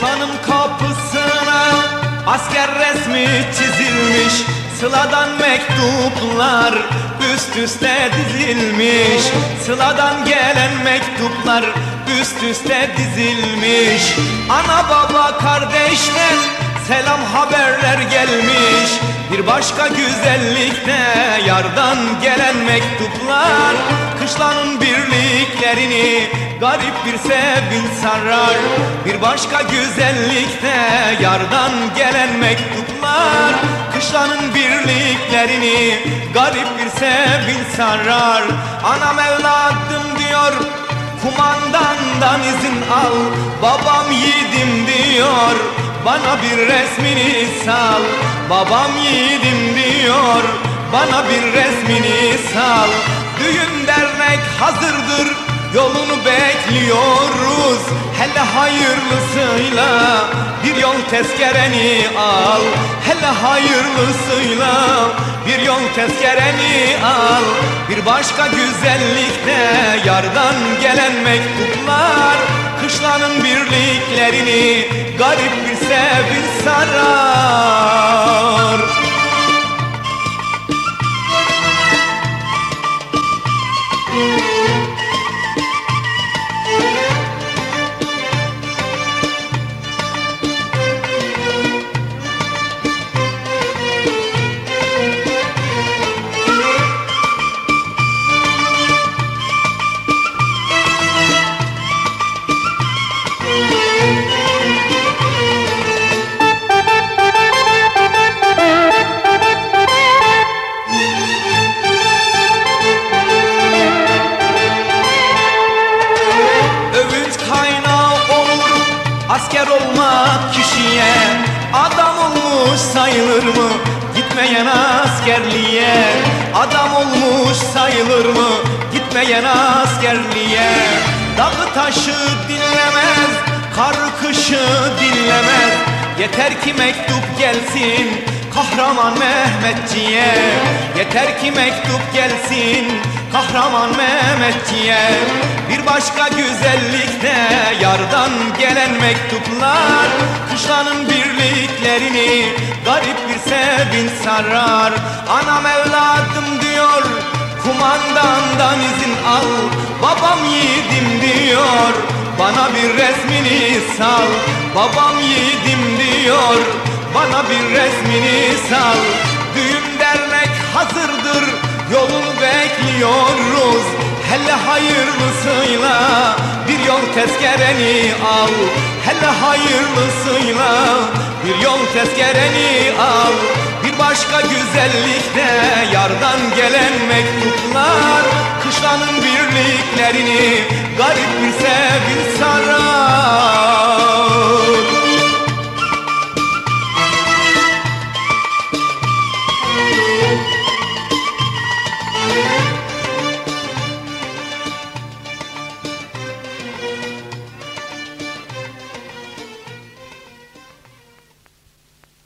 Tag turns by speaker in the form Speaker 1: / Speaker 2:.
Speaker 1: Osman'ın kapısına asker resmi çizilmiş. Sıladan mektuplar üst üste dizilmiş. Sıladan gelen mektuplar üst üste dizilmiş. Ana baba kardeşler selam haberler gelmiş. Bir başka güzellikte yardan gelen mektuplar. Kışlanın birliklerini garip bir sevinç sarar. Bir başka güzellikte yardan gelen mektuplar. Kışlanın birliklerini garip bir sevinç sarar. Anam evladım diyor kumandandan izin al. Babam yiğidim diyor bana bir resmini sal. Babam yiğidim diyor. Bana bir resmini sal. Düğün dernek hazırdır. Yolunu bekliyoruz. Hele hayırlısıyla Bir yol tezkereni al. Hele hayırlısıyla Bir yol tezkereni al. Bir başka güzellikte Yardan gelen mektuplar Kışlanın birliklerini Garip bir sevinç sarar sayılır mı? Gitmeyen askerliğe. Adam olmuş sayılır mı? Gitmeyen askerliğe. Dağı taşı dinlemez Kar kışı dinlemez. Yeter ki mektup gelsin Kahraman Mehmetçiye. Yeter ki mektup gelsin Kahraman Mehmetçiye. Bir başka güzellikte Yardan gelen mektuplar Kışlanın birliklerini Garip bir sevinç sarar. Anam evladım diyor Kumandandan izin al. Babam yiğidim diyor Bana bir resmini sal. Babam yiğidim diyor Bana bir resmini sal. Düğün dernek hazırdır Yolunu bekliyoruz. Hele hayırlısıyla Bir yol tezkereni al. Hele hayırlısıyla Bir yol tezkereni al Bir başka güzellikte Yardan gelen mektuplar. Kışlanın birliklerini Garip bir sevinç sarar